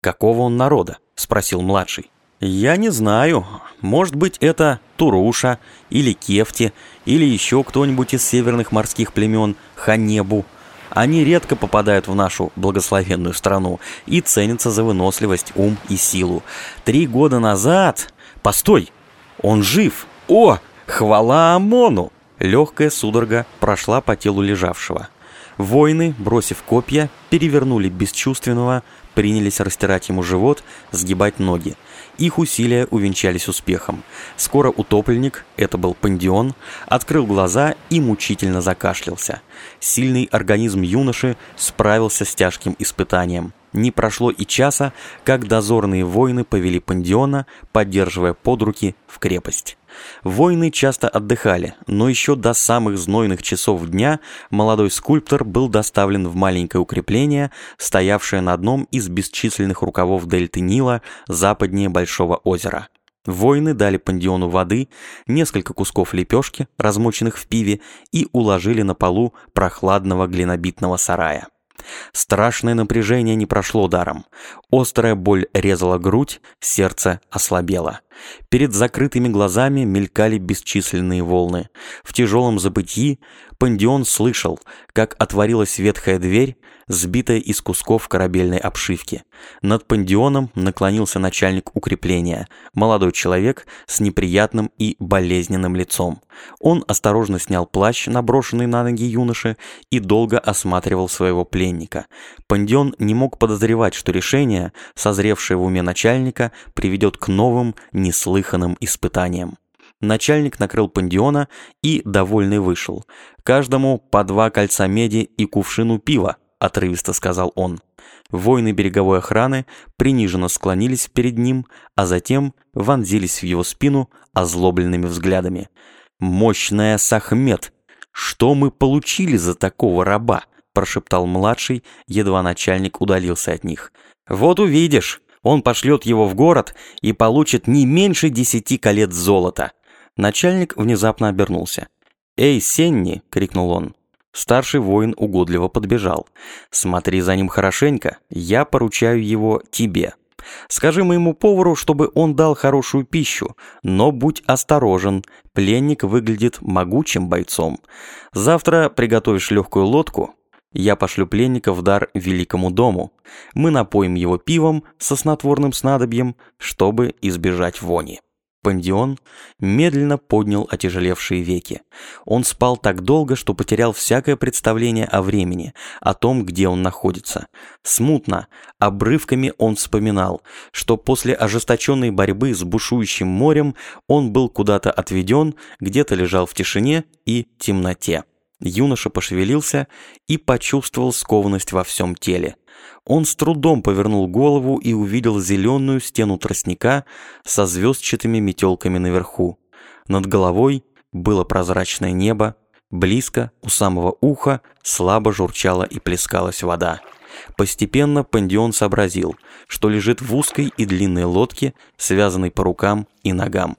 «Какого он народа?» — спросил младший. «Я не знаю. Может быть, это Туруша, или Кефти, или еще кто-нибудь из северных морских племен, Ханебу. Они редко попадают в нашу благословенную страну и ценятся за выносливость, ум и силу. Три года назад... Постой! Он жив! О, хвала Амону!» Легкая судорога прошла по телу лежавшего. Воины, бросив копья, перевернули бесчувственного, принялись растирать ему живот, сгибать ноги. Их усилия увенчались успехом. Скоро утопленник, это был пандион, открыл глаза и мучительно закашлялся. Сильный организм юноши справился с тяжким испытанием. Не прошло и часа, как дозорные воины повели пандиона, поддерживая под руки в крепость. Воины часто отдыхали, но еще до самых знойных часов дня молодой скульптор был доставлен в маленькое укрепление, стоявшее на одном из бесчисленных рукавов дельты Нила западнее Большого озера. Воины дали пандиону воды, несколько кусков лепешки, размоченных в пиве, и уложили на полу прохладного глинобитного сарая. Страшное напряжение не прошло даром. Острая боль резала грудь, сердце ослабело. Перед закрытыми глазами мелькали бесчисленные волны. В тяжелом забытии Пандион слышал, как отворилась ветхая дверь, сбитая из кусков корабельной обшивки. Над Пандионом наклонился начальник укрепления, молодой человек с неприятным и болезненным лицом. Он осторожно снял плащ, наброшенный на ноги юноши, и долго осматривал своего пленника. Пандион не мог подозревать, что решение, созревшее в уме начальника, приведет к новым, неслыханным испытаниям. Начальник накрыл пандиона и, довольный, вышел. «Каждому по два кольца меди и кувшину пива», — отрывисто сказал он. Воины береговой охраны приниженно склонились перед ним, а затем вонзились в его спину озлобленными взглядами. «Мощная Сахмет! Что мы получили за такого раба?» – прошептал младший, едва начальник удалился от них. «Вот увидишь!» Он пошлет его в город и получит не меньше десяти колец золота. Начальник внезапно обернулся. «Эй, Сенни!» — крикнул он. Старший воин угодливо подбежал. «Смотри за ним хорошенько, я поручаю его тебе. Скажи моему повару, чтобы он дал хорошую пищу, но будь осторожен, пленник выглядит могучим бойцом. Завтра приготовишь легкую лодку, я пошлю пленника в дар великому дому. Мы напоим его пивом со снотворным снадобьем, чтобы избежать вони». Пандион медленно поднял отяжелевшие веки. Он спал так долго, что потерял всякое представление о времени, о том, где он находится. Смутно, обрывками он вспоминал, что после ожесточенной борьбы с бушующим морем он был куда-то отведен, где-то лежал в тишине и темноте. Юноша пошевелился и почувствовал скованность во всем теле. Он с трудом повернул голову и увидел зеленую стену тростника со звездчатыми метелками наверху. Над головой было прозрачное небо, близко, у самого уха, слабо журчала и плескалась вода. Постепенно Пандион сообразил, что лежит в узкой и длинной лодке, связанной по рукам и ногам.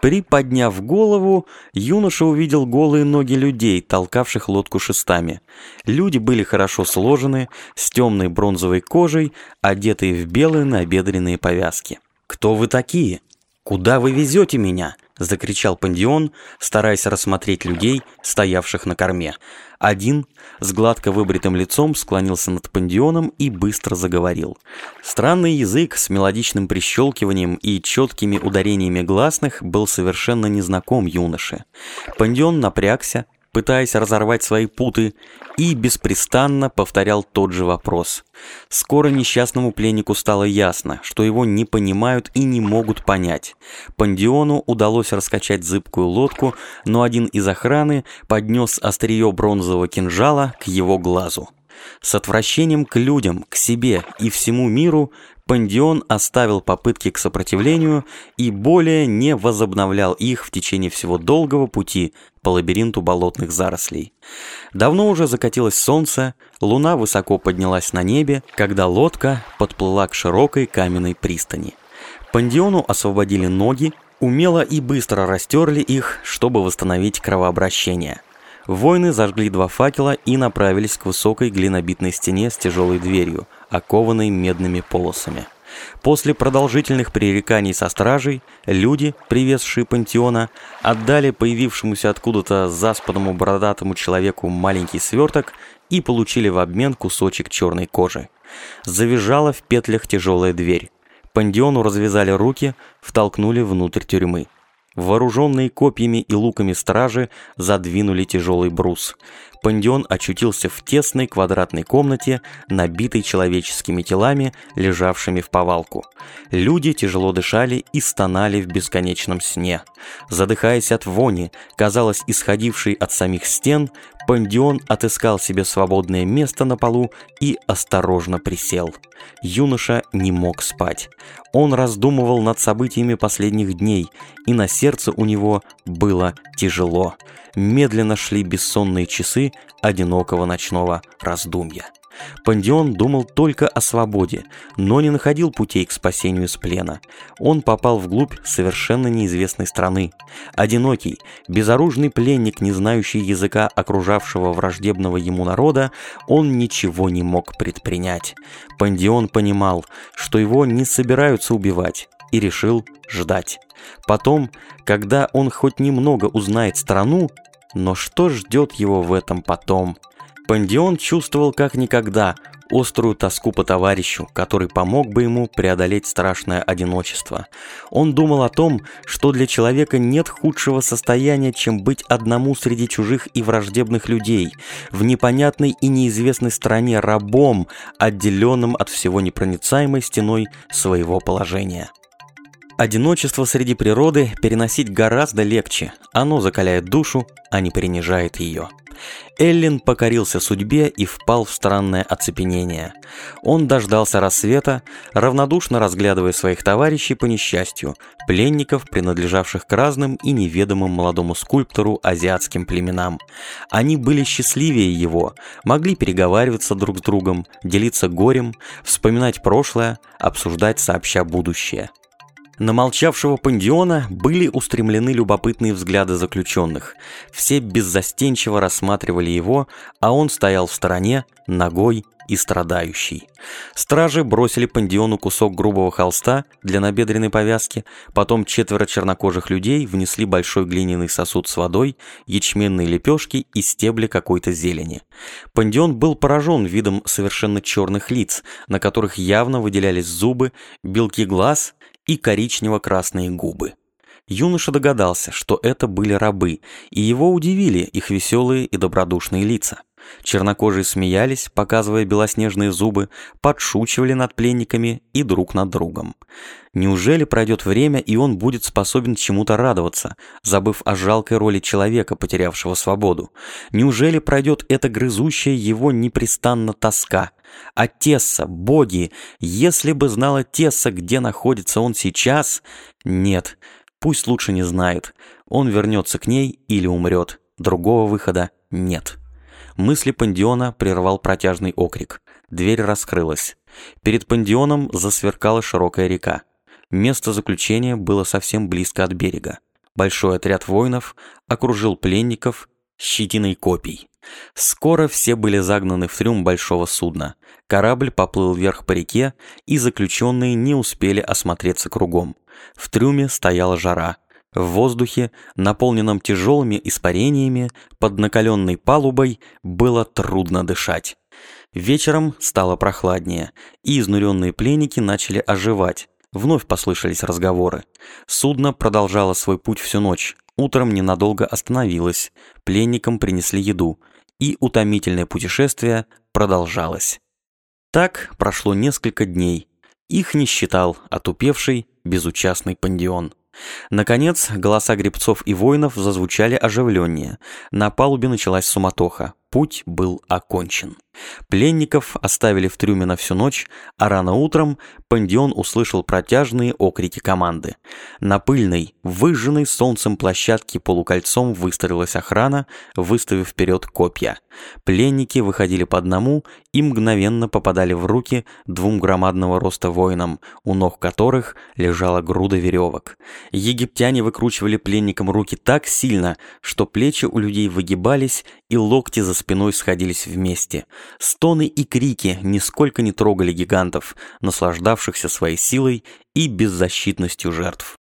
Приподняв голову, юноша увидел голые ноги людей, толкавших лодку шестами. Люди были хорошо сложены, с темной бронзовой кожей, одетые в белые набедренные повязки. «Кто вы такие? Куда вы везете меня?» — закричал Пандион, стараясь рассмотреть людей, стоявших на корме. Один с гладко выбритым лицом склонился над Пандионом и быстро заговорил. Странный язык с мелодичным прищелкиванием и четкими ударениями гласных был совершенно незнаком юноше. Пандион напрягся, пытаясь разорвать свои путы, и беспрестанно повторял тот же вопрос. Скоро несчастному пленнику стало ясно, что его не понимают и не могут понять. Пандиону удалось раскачать зыбкую лодку, но один из охраны поднес острие бронзового кинжала к его глазу. С отвращением к людям, к себе и всему миру Пандион оставил попытки к сопротивлению и более не возобновлял их в течение всего долгого пути по лабиринту болотных зарослей. Давно уже закатилось солнце, луна высоко поднялась на небе, когда лодка подплыла к широкой каменной пристани. Пандиону освободили ноги, умело и быстро растерли их, чтобы восстановить кровообращение. Воины зажгли два факела и направились к высокой глинобитной стене с тяжелой дверью, окованной медными полосами. После продолжительных пререканий со стражей, люди, привезшие пантеона, отдали появившемуся откуда-то заспанному бородатому человеку маленький сверток и получили в обмен кусочек черной кожи. Завизжала в петлях тяжелая дверь. Пандиону развязали руки, втолкнули внутрь тюрьмы. Вооруженные копьями и луками стражи задвинули тяжелый брус. Пандион очутился в тесной квадратной комнате, набитой человеческими телами, лежавшими в повалку. Люди тяжело дышали и стонали в бесконечном сне. Задыхаясь от вони, казалось, исходившей от самих стен, Пандион отыскал себе свободное место на полу и осторожно присел. Юноша не мог спать. Он раздумывал над событиями последних дней, и на сердце у него было тяжело. Медленно шли бессонные часы одинокого ночного раздумья. Пандион думал только о свободе, но не находил путей к спасению из плена. Он попал вглубь совершенно неизвестной страны. Одинокий, безоружный пленник, не знающий языка окружавшего враждебного ему народа, он ничего не мог предпринять. Пандион понимал, что его не собираются убивать, и решил ждать. Потом, когда он хоть немного узнает страну, но что ждет его в этом потом – Пандион чувствовал как никогда острую тоску по товарищу, который помог бы ему преодолеть страшное одиночество. Он думал о том, что для человека нет худшего состояния, чем быть одному среди чужих и враждебных людей, в непонятной и неизвестной стране рабом, отделенным от всего непроницаемой стеной своего положения. Одиночество среди природы переносить гораздо легче, оно закаляет душу, а не принижает ее. Эллин покорился судьбе и впал в странное оцепенение. Он дождался рассвета, равнодушно разглядывая своих товарищей по несчастью, пленников, принадлежавших к разным и неведомым молодому скульптору азиатским племенам. Они были счастливее его, могли переговариваться друг с другом, делиться горем, вспоминать прошлое, обсуждать сообща будущее. На молчавшего пандиона были устремлены любопытные взгляды заключенных. Все беззастенчиво рассматривали его, а он стоял в стороне, ногой и страдающий. Стражи бросили пандиону кусок грубого холста для набедренной повязки, потом четверо чернокожих людей внесли большой глиняный сосуд с водой, ячменные лепешки и стебли какой-то зелени. Пандион был поражен видом совершенно черных лиц, на которых явно выделялись зубы, белки глаз и коричнево-красные губы. Юноша догадался, что это были рабы, и его удивили их веселые и добродушные лица. Чернокожие смеялись, показывая белоснежные зубы, подшучивали над пленниками и друг над другом. Неужели пройдет время, и он будет способен чему-то радоваться, забыв о жалкой роли человека, потерявшего свободу? Неужели пройдет эта грызущая его непрестанно тоска? А Тесса, боги, если бы знала Тесса, где находится он сейчас... Нет, пусть лучше не знает. Он вернется к ней или умрет. Другого выхода нет. Мысли Пандиона прервал протяжный окрик. Дверь раскрылась. Перед Пандионом засверкала широкая река. Место заключения было совсем близко от берега. Большой отряд воинов окружил пленников щетиной копий. Скоро все были загнаны в трюм большого судна. Корабль поплыл вверх по реке, и заключенные не успели осмотреться кругом. В трюме стояла жара. В воздухе, наполненном тяжелыми испарениями, под накаленной палубой, было трудно дышать. Вечером стало прохладнее, и изнуренные пленники начали оживать. Вновь послышались разговоры. Судно продолжало свой путь всю ночь. Утром ненадолго остановилось. Пленникам принесли еду. И утомительное путешествие продолжалось. Так прошло несколько дней. Их не считал отупевший, безучастный пандион. Наконец, голоса гребцов и воинов зазвучали оживленнее. На палубе началась суматоха. Путь был окончен. Пленников оставили в трюме на всю ночь, а рано утром Пандион услышал протяжные окрики команды. На пыльной, выжженной солнцем площадке полукольцом выстроилась охрана, выставив вперед копья. Пленники выходили по одному и мгновенно попадали в руки двум громадного роста воинам, у ног которых лежала груда веревок. Египтяне выкручивали пленникам руки так сильно, что плечи у людей выгибались и локти за спиной сходились вместе. Стоны и крики нисколько не трогали гигантов, наслаждавшихся своей силой и беззащитностью жертв.